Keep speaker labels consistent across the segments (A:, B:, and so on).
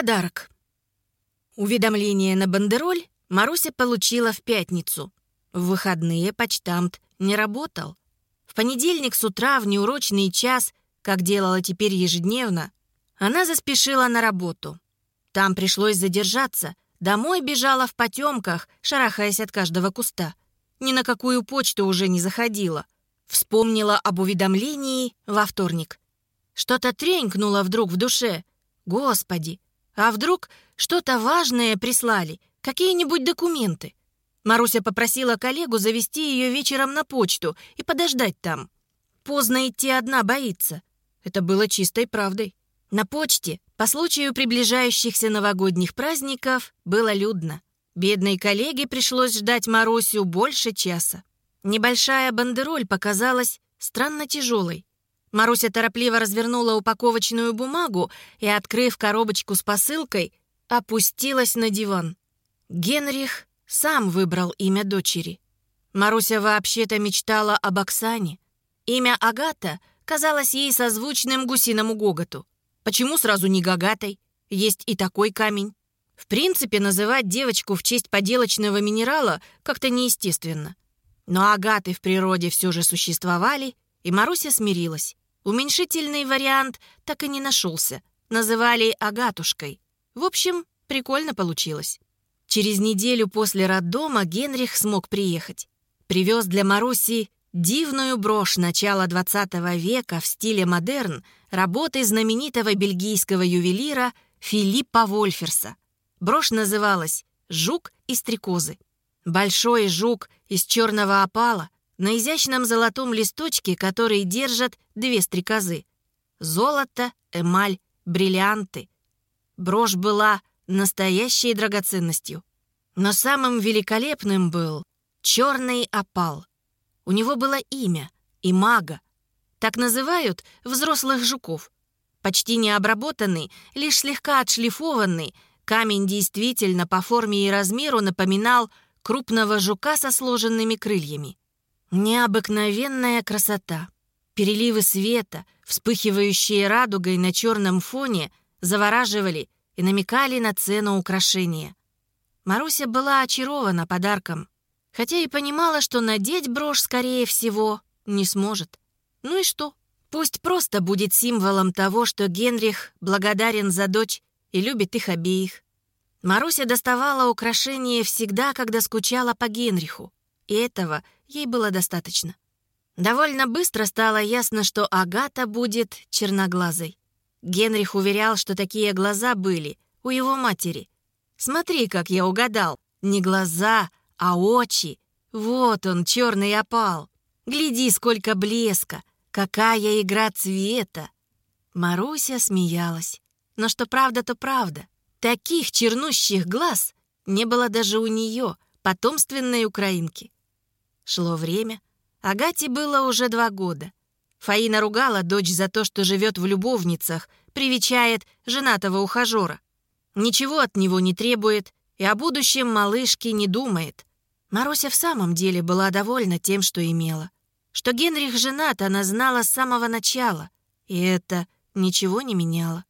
A: Подарок. Уведомление на бандероль Маруся получила в пятницу. В выходные почтамт не работал. В понедельник с утра в неурочный час, как делала теперь ежедневно, она заспешила на работу. Там пришлось задержаться. Домой бежала в потемках, шарахаясь от каждого куста. Ни на какую почту уже не заходила. Вспомнила об уведомлении во вторник. Что-то тренькнуло вдруг в душе. Господи, а вдруг что-то важное прислали, какие-нибудь документы? Маруся попросила коллегу завести ее вечером на почту и подождать там. Поздно идти одна боится. Это было чистой правдой. На почте по случаю приближающихся новогодних праздников было людно. Бедной коллеге пришлось ждать Марусю больше часа. Небольшая бандероль показалась странно тяжелой. Маруся торопливо развернула упаковочную бумагу и, открыв коробочку с посылкой, опустилась на диван. Генрих сам выбрал имя дочери. Маруся вообще-то мечтала об Оксане. Имя Агата казалось ей созвучным гусиному гоготу. Почему сразу не Гагатой? Есть и такой камень. В принципе, называть девочку в честь поделочного минерала как-то неестественно. Но агаты в природе все же существовали, и Маруся смирилась. Уменьшительный вариант так и не нашелся. Называли Агатушкой. В общем, прикольно получилось. Через неделю после роддома Генрих смог приехать. Привез для Маруси дивную брошь начала 20 века в стиле модерн работы знаменитого бельгийского ювелира Филиппа Вольферса. Брошь называлась «Жук и стрекозы». Большой жук из черного опала на изящном золотом листочке, который держат две стрекозы. Золото, эмаль, бриллианты. Брошь была настоящей драгоценностью. Но самым великолепным был черный опал. У него было имя — Имага. Так называют взрослых жуков. Почти необработанный, лишь слегка отшлифованный, камень действительно по форме и размеру напоминал крупного жука со сложенными крыльями. Необыкновенная красота. Переливы света, вспыхивающие радугой на черном фоне, завораживали и намекали на цену украшения. Маруся была очарована подарком, хотя и понимала, что надеть брошь, скорее всего, не сможет. Ну и что? Пусть просто будет символом того, что Генрих благодарен за дочь и любит их обеих. Маруся доставала украшения всегда, когда скучала по Генриху, и этого — Ей было достаточно. Довольно быстро стало ясно, что Агата будет черноглазой. Генрих уверял, что такие глаза были у его матери. «Смотри, как я угадал. Не глаза, а очи. Вот он, черный опал. Гляди, сколько блеска. Какая игра цвета!» Маруся смеялась. Но что правда, то правда. Таких чернущих глаз не было даже у нее, потомственной украинки. Шло время. Агате было уже два года. Фаина ругала дочь за то, что живет в любовницах, привечает женатого ухажера. Ничего от него не требует и о будущем малышке не думает. Маруся в самом деле была довольна тем, что имела. Что Генрих женат, она знала с самого начала, и это ничего не меняло.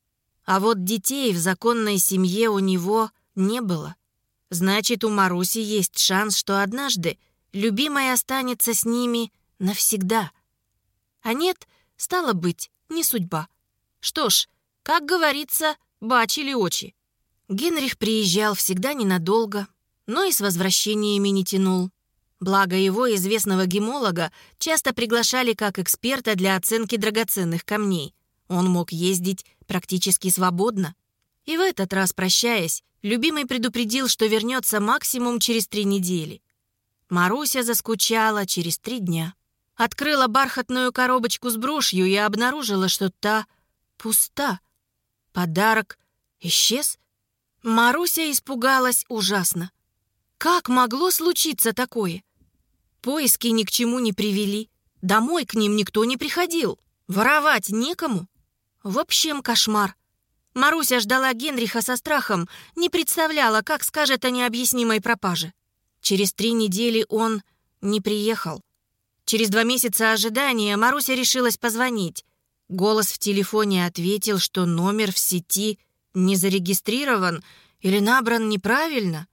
A: А вот детей в законной семье у него не было. Значит, у Маруси есть шанс, что однажды любимая останется с ними навсегда. А нет, стало быть, не судьба. Что ж, как говорится, бачили очи. Генрих приезжал всегда ненадолго, но и с возвращениями не тянул. Благо его, известного гемолога, часто приглашали как эксперта для оценки драгоценных камней. Он мог ездить практически свободно. И в этот раз, прощаясь, любимый предупредил, что вернется максимум через три недели. Маруся заскучала через три дня. Открыла бархатную коробочку с брошью и обнаружила, что та пуста. Подарок исчез. Маруся испугалась ужасно. Как могло случиться такое? Поиски ни к чему не привели. Домой к ним никто не приходил. Воровать некому. В общем, кошмар. Маруся ждала Генриха со страхом, не представляла, как скажет о необъяснимой пропаже. Через три недели он не приехал. Через два месяца ожидания Маруся решилась позвонить. Голос в телефоне ответил, что номер в сети не зарегистрирован или набран неправильно.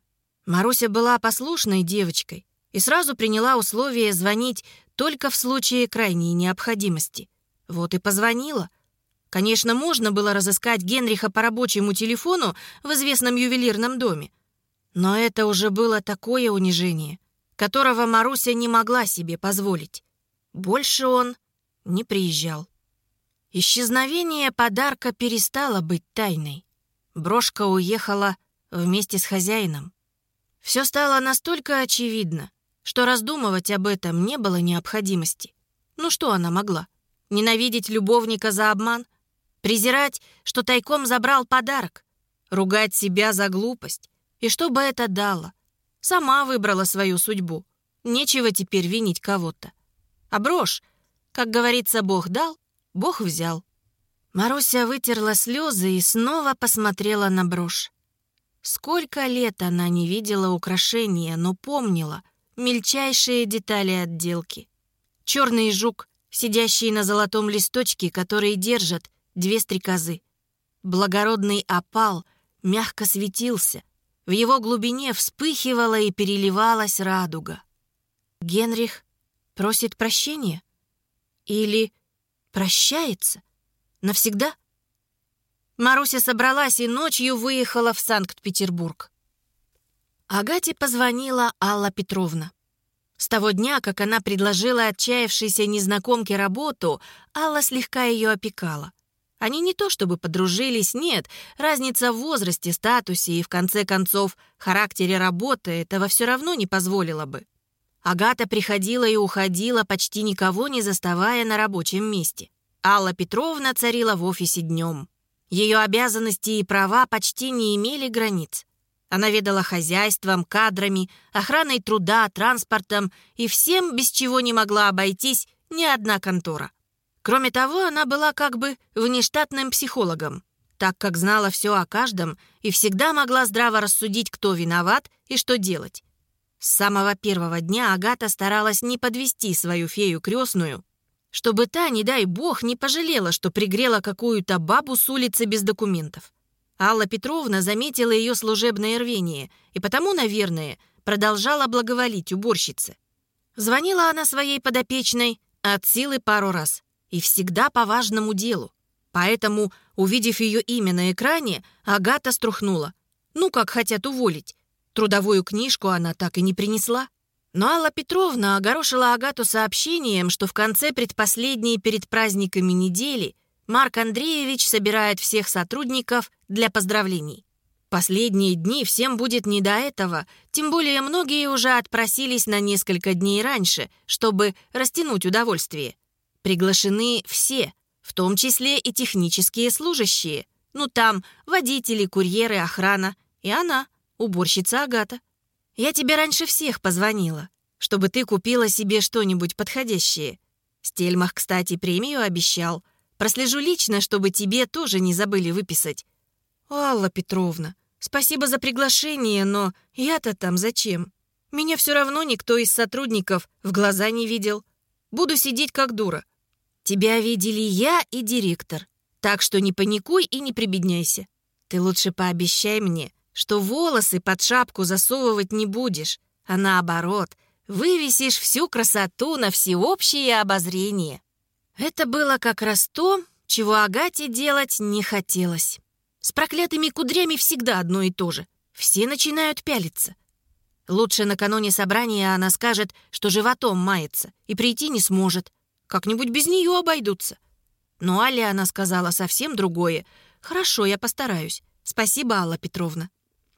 A: Маруся была послушной девочкой и сразу приняла условие звонить только в случае крайней необходимости. Вот и позвонила. Конечно, можно было разыскать Генриха по рабочему телефону в известном ювелирном доме. Но это уже было такое унижение, которого Маруся не могла себе позволить. Больше он не приезжал. Исчезновение подарка перестало быть тайной. Брошка уехала вместе с хозяином. Все стало настолько очевидно, что раздумывать об этом не было необходимости. Ну что она могла? Ненавидеть любовника за обман? Презирать, что тайком забрал подарок? Ругать себя за глупость? И что бы это дало? Сама выбрала свою судьбу. Нечего теперь винить кого-то. А брошь, как говорится, Бог дал, Бог взял. Маруся вытерла слезы и снова посмотрела на брошь. Сколько лет она не видела украшения, но помнила мельчайшие детали отделки. Черный жук, сидящий на золотом листочке, который держат две стрекозы. Благородный опал мягко светился. В его глубине вспыхивала и переливалась радуга. Генрих просит прощения? Или прощается? Навсегда? Маруся собралась и ночью выехала в Санкт-Петербург. Агате позвонила Алла Петровна. С того дня, как она предложила отчаявшейся незнакомке работу, Алла слегка ее опекала. Они не то чтобы подружились, нет, разница в возрасте, статусе и, в конце концов, характере работы этого все равно не позволила бы. Агата приходила и уходила, почти никого не заставая на рабочем месте. Алла Петровна царила в офисе днем. Ее обязанности и права почти не имели границ. Она ведала хозяйством, кадрами, охраной труда, транспортом и всем, без чего не могла обойтись ни одна контора. Кроме того, она была как бы внештатным психологом, так как знала все о каждом и всегда могла здраво рассудить, кто виноват и что делать. С самого первого дня Агата старалась не подвести свою фею крестную, чтобы та, не дай бог, не пожалела, что пригрела какую-то бабу с улицы без документов. Алла Петровна заметила ее служебное рвение и потому, наверное, продолжала благоволить уборщице. Звонила она своей подопечной от силы пару раз и всегда по важному делу. Поэтому, увидев ее имя на экране, Агата струхнула. Ну, как хотят уволить. Трудовую книжку она так и не принесла. Но Алла Петровна огорошила Агату сообщением, что в конце предпоследней перед праздниками недели Марк Андреевич собирает всех сотрудников для поздравлений. Последние дни всем будет не до этого, тем более многие уже отпросились на несколько дней раньше, чтобы растянуть удовольствие. Приглашены все, в том числе и технические служащие. Ну там водители, курьеры, охрана. И она, уборщица Агата. Я тебе раньше всех позвонила, чтобы ты купила себе что-нибудь подходящее. Стельмах, кстати, премию обещал — Прослежу лично, чтобы тебе тоже не забыли выписать. Алла Петровна, спасибо за приглашение, но я-то там зачем? Меня все равно никто из сотрудников в глаза не видел. Буду сидеть как дура. Тебя видели я и директор. Так что не паникуй и не прибедняйся. Ты лучше пообещай мне, что волосы под шапку засовывать не будешь, а наоборот, вывесишь всю красоту на всеобщее обозрение. Это было как раз то, чего Агате делать не хотелось. С проклятыми кудрями всегда одно и то же. Все начинают пялиться. Лучше накануне собрания она скажет, что животом мается и прийти не сможет. Как-нибудь без нее обойдутся. Но Алле она сказала совсем другое. «Хорошо, я постараюсь. Спасибо, Алла Петровна».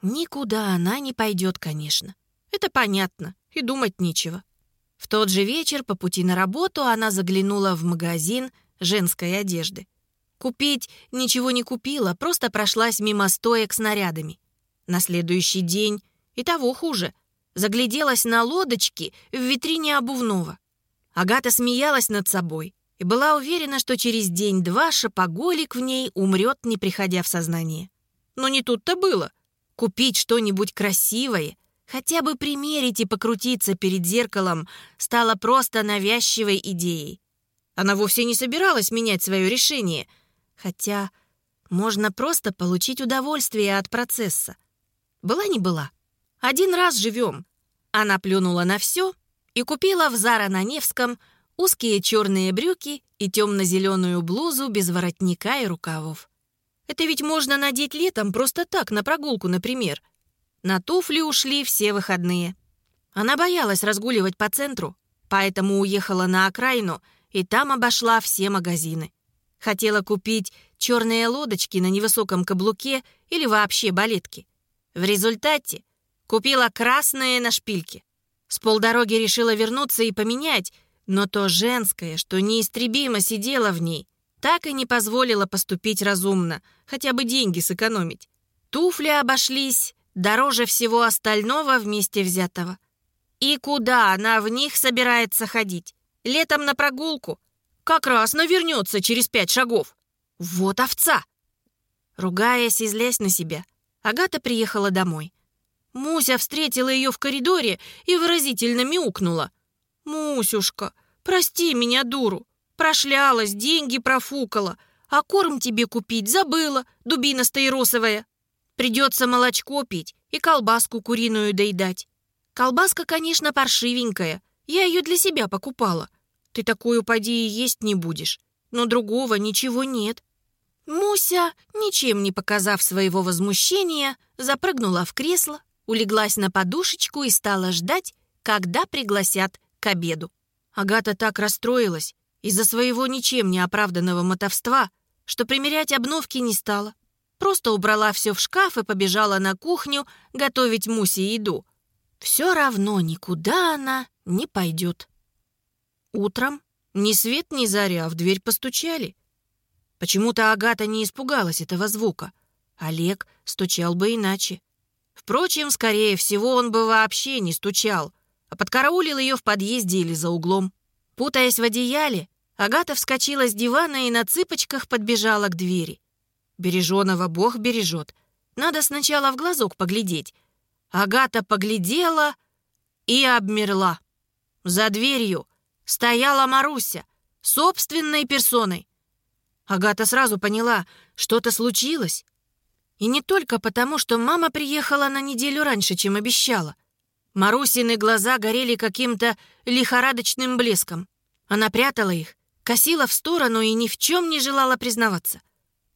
A: Никуда она не пойдет, конечно. Это понятно, и думать нечего. В тот же вечер по пути на работу она заглянула в магазин женской одежды. Купить ничего не купила, просто прошлась мимо стоек с нарядами. На следующий день и того хуже. Загляделась на лодочки в витрине обувного. Агата смеялась над собой и была уверена, что через день-два шопоголик в ней умрет, не приходя в сознание. Но не тут-то было. Купить что-нибудь красивое Хотя бы примерить и покрутиться перед зеркалом стало просто навязчивой идеей. Она вовсе не собиралась менять свое решение. Хотя, можно просто получить удовольствие от процесса. Была не была. Один раз живем. Она плюнула на все и купила в Зара на Невском узкие черные брюки и темно-зеленую блузу без воротника и рукавов. Это ведь можно надеть летом просто так, на прогулку, например. На туфли ушли все выходные. Она боялась разгуливать по центру, поэтому уехала на окраину и там обошла все магазины. Хотела купить черные лодочки на невысоком каблуке или вообще балетки. В результате купила красные на шпильке. С полдороги решила вернуться и поменять, но то женское, что неистребимо сидело в ней, так и не позволило поступить разумно, хотя бы деньги сэкономить. Туфли обошлись дороже всего остального вместе взятого. И куда она в них собирается ходить? Летом на прогулку? Как раз навернется через пять шагов. Вот овца! Ругаясь и злясь на себя, Агата приехала домой. Муся встретила ее в коридоре и выразительно мяукнула. «Мусюшка, прости меня, дуру. Прошлялась, деньги профукала. А корм тебе купить забыла, дубина стаиросовая. Придется молочко пить и колбаску куриную доедать. Колбаска, конечно, паршивенькая. Я ее для себя покупала. Ты такую поди и есть не будешь. Но другого ничего нет. Муся, ничем не показав своего возмущения, запрыгнула в кресло, улеглась на подушечку и стала ждать, когда пригласят к обеду. Агата так расстроилась из-за своего ничем не оправданного мотовства, что примерять обновки не стала. Просто убрала все в шкаф и побежала на кухню готовить Мусе еду. Все равно никуда она не пойдет. Утром ни свет ни заря в дверь постучали. Почему-то Агата не испугалась этого звука. Олег стучал бы иначе. Впрочем, скорее всего, он бы вообще не стучал, а подкараулил ее в подъезде или за углом. Путаясь в одеяле, Агата вскочила с дивана и на цыпочках подбежала к двери. Береженого Бог бережет. Надо сначала в глазок поглядеть. Агата поглядела и обмерла. За дверью стояла Маруся, собственной персоной. Агата сразу поняла, что-то случилось. И не только потому, что мама приехала на неделю раньше, чем обещала. Марусины глаза горели каким-то лихорадочным блеском. Она прятала их, косила в сторону и ни в чем не желала признаваться.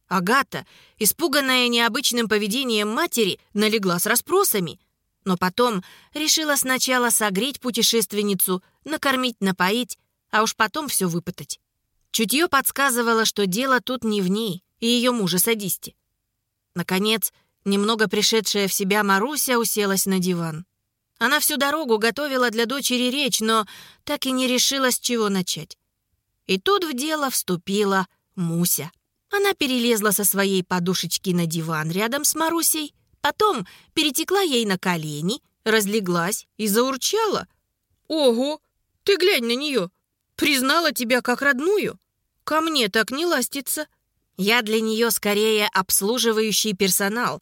A: Агата, испуганная необычным поведением матери, налегла с расспросами, но потом решила сначала согреть путешественницу, накормить, напоить, а уж потом все выпытать. Чутье подсказывало, что дело тут не в ней и ее муже-садисте. Наконец, немного пришедшая в себя Маруся уселась на диван. Она всю дорогу готовила для дочери речь, но так и не решила, с чего начать. И тут в дело вступила Муся. Она перелезла со своей подушечки на диван рядом с Марусей, потом перетекла ей на колени, разлеглась и заурчала. «Ого, ты глянь на нее! Признала тебя как родную!» Ко мне так не ластится. Я для нее скорее обслуживающий персонал.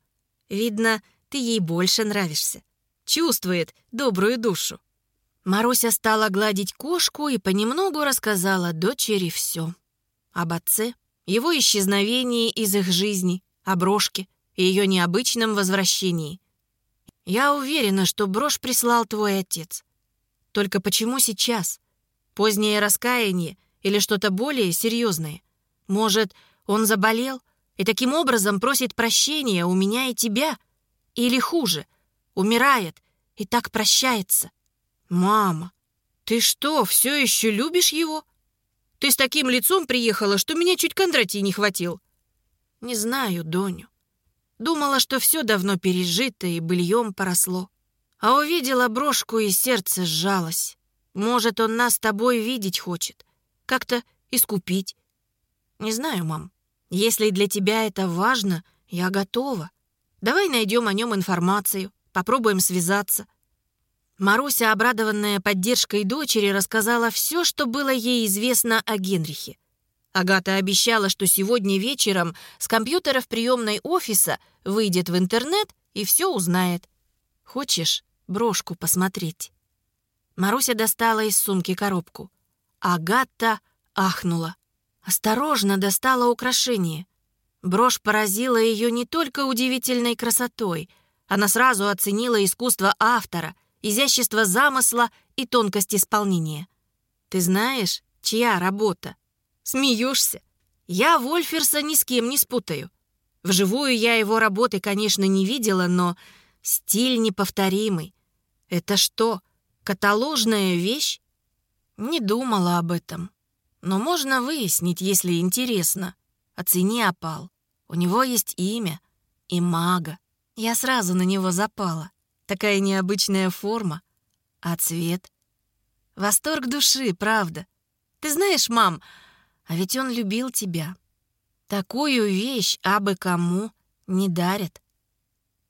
A: Видно, ты ей больше нравишься. Чувствует добрую душу. Маруся стала гладить кошку и понемногу рассказала дочери все. Об отце, его исчезновении из их жизни, о брошке и ее необычном возвращении. Я уверена, что брошь прислал твой отец. Только почему сейчас? Позднее раскаяние или что-то более серьезное? Может, он заболел и таким образом просит прощения у меня и тебя? Или хуже, умирает и так прощается? Мама, ты что, все еще любишь его? Ты с таким лицом приехала, что меня чуть Кондратий не хватил. Не знаю, Доню. Думала, что все давно пережито и быльем поросло. А увидела брошку, и сердце сжалось. Может, он нас с тобой видеть хочет как-то искупить. Не знаю, мам. Если для тебя это важно, я готова. Давай найдем о нем информацию, попробуем связаться. Маруся, обрадованная поддержкой дочери, рассказала все, что было ей известно о Генрихе. Агата обещала, что сегодня вечером с компьютера в приемной офиса выйдет в интернет и все узнает. Хочешь брошку посмотреть? Маруся достала из сумки коробку. Агата ахнула. Осторожно достала украшение. Брошь поразила ее не только удивительной красотой. Она сразу оценила искусство автора, изящество замысла и тонкость исполнения. «Ты знаешь, чья работа?» «Смеешься? Я Вольферса ни с кем не спутаю. Вживую я его работы, конечно, не видела, но стиль неповторимый. Это что, каталожная вещь? Не думала об этом. Но можно выяснить, если интересно. Оцени опал. У него есть имя и мага. Я сразу на него запала. Такая необычная форма. А цвет? Восторг души, правда. Ты знаешь, мам, а ведь он любил тебя. Такую вещь абы кому не дарят.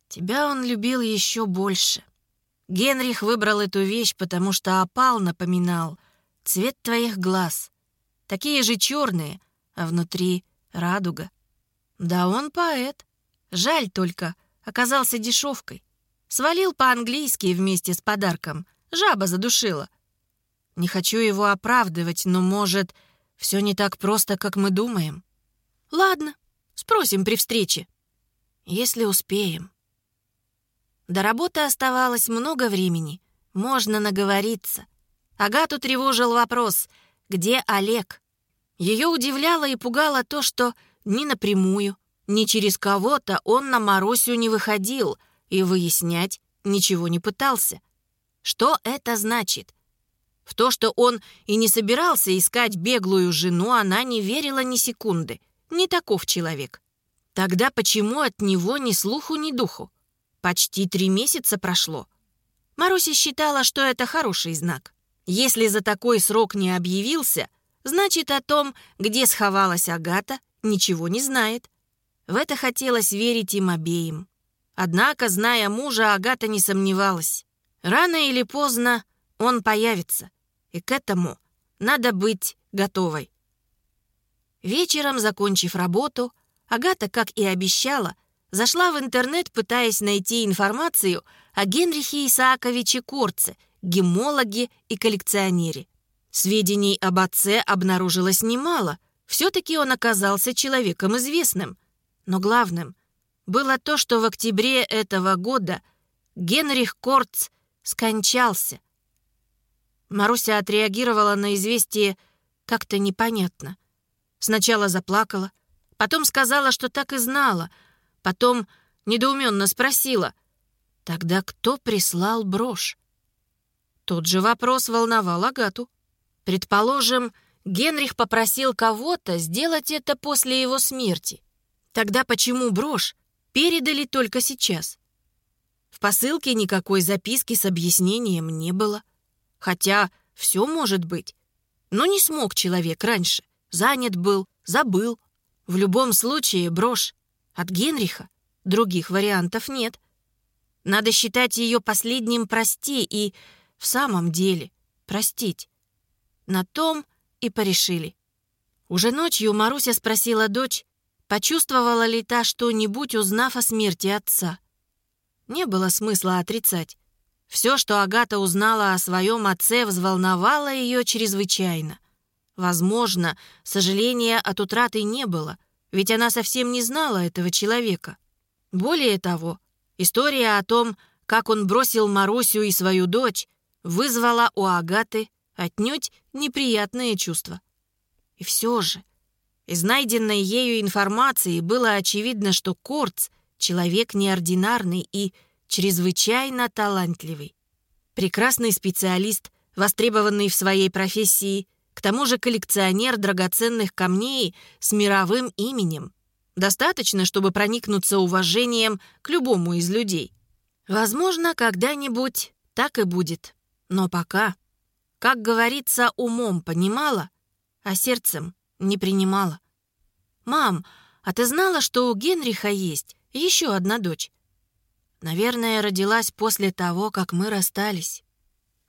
A: Тебя он любил еще больше. Генрих выбрал эту вещь, потому что опал напоминал цвет твоих глаз. Такие же черные, а внутри радуга. Да он поэт. Жаль только, оказался дешевкой. Свалил по-английски вместе с подарком. Жаба задушила. Не хочу его оправдывать, но, может, все не так просто, как мы думаем. Ладно, спросим при встрече. Если успеем. До работы оставалось много времени. Можно наговориться. Агату тревожил вопрос, где Олег? Ее удивляло и пугало то, что ни напрямую, ни через кого-то он на Марусю не выходил и выяснять ничего не пытался. Что это значит? В то, что он и не собирался искать беглую жену, она не верила ни секунды. Не таков человек. Тогда почему от него ни слуху, ни духу? Почти три месяца прошло. Маруся считала, что это хороший знак. Если за такой срок не объявился, значит, о том, где сховалась Агата, ничего не знает. В это хотелось верить им обеим. Однако, зная мужа, Агата не сомневалась. Рано или поздно он появится, и к этому надо быть готовой. Вечером, закончив работу, Агата, как и обещала, зашла в интернет, пытаясь найти информацию о Генрихе Исааковиче Корце, гемологе и коллекционере. Сведений об отце обнаружилось немало, все-таки он оказался человеком известным. Но главным было то, что в октябре этого года Генрих Корц скончался. Маруся отреагировала на известие как-то непонятно. Сначала заплакала, потом сказала, что так и знала, потом недоуменно спросила, «Тогда кто прислал брошь?» Тот же вопрос волновал Агату. Предположим, Генрих попросил кого-то сделать это после его смерти. Тогда почему брошь передали только сейчас? В посылке никакой записки с объяснением не было. Хотя все может быть. Но не смог человек раньше. Занят был, забыл. В любом случае брошь от Генриха. Других вариантов нет. Надо считать ее последним «прости» и в самом деле простить. На том и порешили. Уже ночью Маруся спросила дочь, почувствовала ли та что-нибудь, узнав о смерти отца. Не было смысла отрицать. Все, что Агата узнала о своем отце, взволновало ее чрезвычайно. Возможно, сожаления от утраты не было, ведь она совсем не знала этого человека. Более того, история о том, как он бросил Марусю и свою дочь, вызвала у Агаты отнюдь неприятные чувства. И все же, из найденной ею информации было очевидно, что Корц — человек неординарный и чрезвычайно талантливый. Прекрасный специалист, востребованный в своей профессии, к тому же коллекционер драгоценных камней с мировым именем. Достаточно, чтобы проникнуться уважением к любому из людей. Возможно, когда-нибудь так и будет. Но пока как говорится, умом понимала, а сердцем не принимала. «Мам, а ты знала, что у Генриха есть еще одна дочь?» «Наверное, родилась после того, как мы расстались».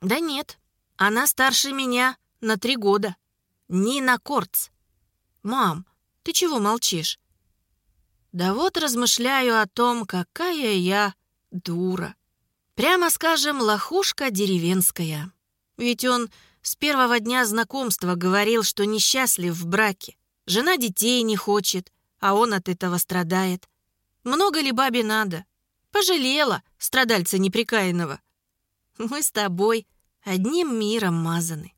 A: «Да нет, она старше меня на три года. Нина Корц». «Мам, ты чего молчишь?» «Да вот размышляю о том, какая я дура. Прямо скажем, лохушка деревенская». Ведь он с первого дня знакомства говорил, что несчастлив в браке. Жена детей не хочет, а он от этого страдает. Много ли бабе надо? Пожалела страдальца неприкаянного. Мы с тобой одним миром мазаны.